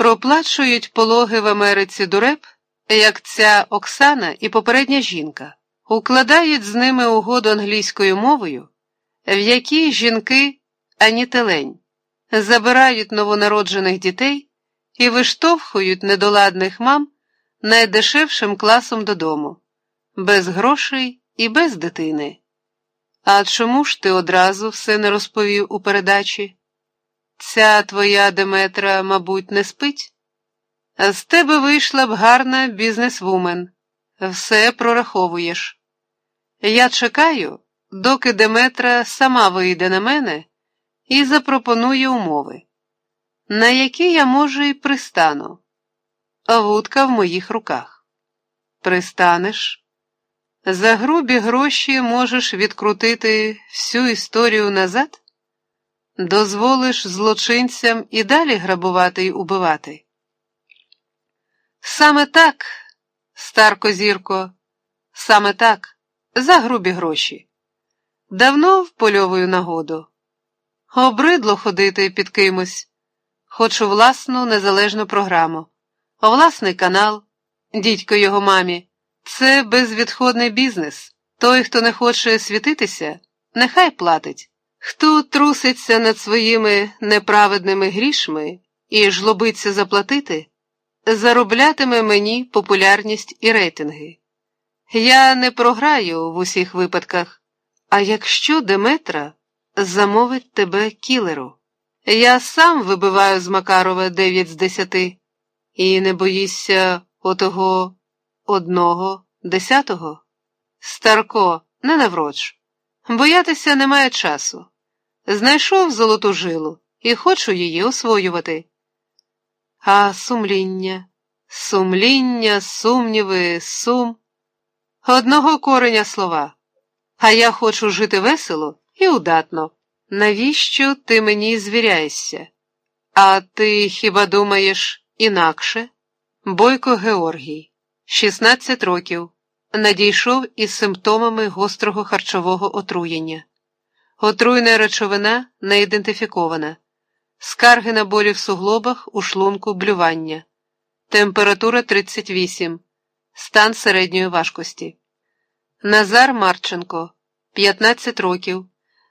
Проплачують пологи в Америці дуреп, як ця Оксана і попередня жінка, укладають з ними угоду англійською мовою, в якій жінки ані телень, забирають новонароджених дітей і виштовхують недоладних мам найдешевшим класом додому, без грошей і без дитини. А чому ж ти одразу все не розповів у передачі? Ця твоя Деметра, мабуть, не спить? З тебе вийшла б гарна бізнесвумен, все прораховуєш. Я чекаю, доки Деметра сама вийде на мене і запропонує умови, на які я, може, і пристану, вудка в моїх руках. Пристанеш? За грубі гроші можеш відкрутити всю історію назад? Дозволиш злочинцям і далі грабувати й убивати? Саме так, старко зірко, саме так, за грубі гроші. Давно впольовую нагоду. Обридло ходити під кимось. Хочу власну незалежну програму, власний канал, дідько його мамі. Це безвідходний бізнес. Той, хто не хоче світитися, нехай платить. Хто труситься над своїми неправедними грішми і жлобиться заплатити, зароблятиме мені популярність і рейтинги. Я не програю в усіх випадках, а якщо Деметра замовить тебе кілеру, я сам вибиваю з Макарова 9 з 10 і не боїшся отого одного десятого? Старко, не навроч. Боятися немає часу. Знайшов золоту жилу і хочу її освоювати. А сумління, сумління, сумніви, сум. Одного кореня слова. А я хочу жити весело і удатно. Навіщо ти мені звіряєшся? А ти хіба думаєш інакше? Бойко Георгій, 16 років. Надійшов із симптомами гострого харчового отруєння. Отруйна речовина не ідентифікована, скарги на болі в суглобах, у шлунку, блювання, температура 38, стан середньої важкості. Назар Марченко, 15 років.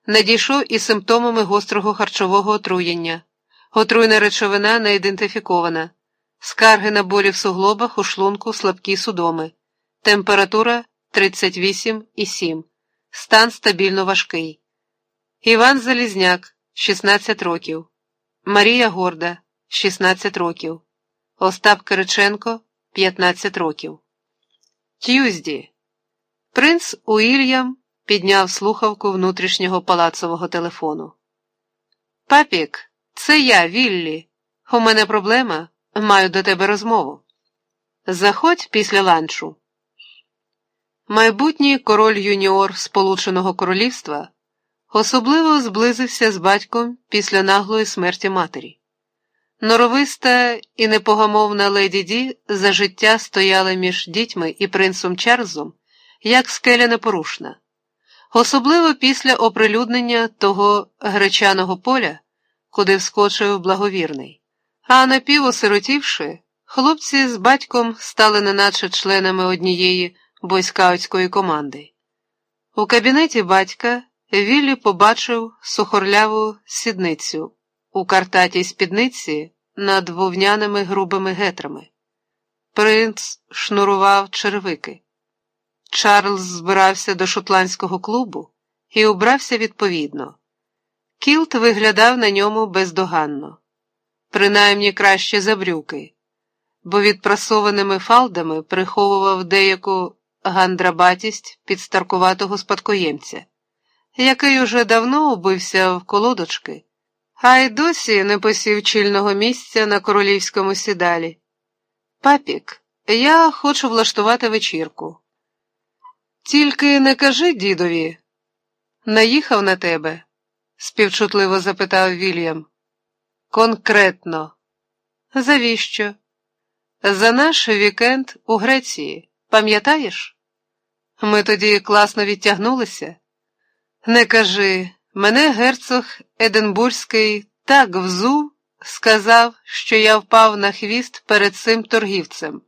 Надійшов із симптомами гострого харчового отруєння. Отруйна речовина не ідентифікована, скарги на болі в суглобах, у шлунку, слабкі судоми. Температура 38,7. Стан стабільно важкий. Іван Залізняк, 16 років. Марія Горда, 16 років. Остап Кириченко, 15 років. Тюзді. Принц Уільям підняв слухавку внутрішнього палацового телефону. Папік, це я, Віллі. У мене проблема. Маю до тебе розмову. Заходь після ланчу. Майбутній король юніор Сполученого Королівства особливо зблизився з батьком після наглої смерті матері. Норовиста і непогамовна леді Ді за життя стояла між дітьми і принцем Чарльзом, як скеля непорушна, особливо після оприлюднення того гречаного поля, куди вскочив благовірний. А напівосиротівши, хлопці з батьком стали неначе членами однієї бойскаутської команди. У кабінеті батька Віллі побачив сухорляву сідницю у картатій спідниці над вовняними грубими гетрами. Принц шнурував червики. Чарльз збирався до шотландського клубу і убрався відповідно. Кілт виглядав на ньому бездоганно, принаймні краще за брюки, бо відпрасованими фалдами приховував деяку гандрабатість підстаркуватого спадкоємця, який уже давно убився в колодочки, а й досі не посів чільного місця на королівському сідалі. Папік, я хочу влаштувати вечірку. Тільки не кажи дідові, наїхав на тебе? співчутливо запитав Вільям. Конкретно. Завіщо? За наш вікенд у Греції, пам'ятаєш? Ми тоді класно відтягнулися. Не кажи, мене герцог Единбурзький так взув, сказав, що я впав на хвіст перед цим торгівцем.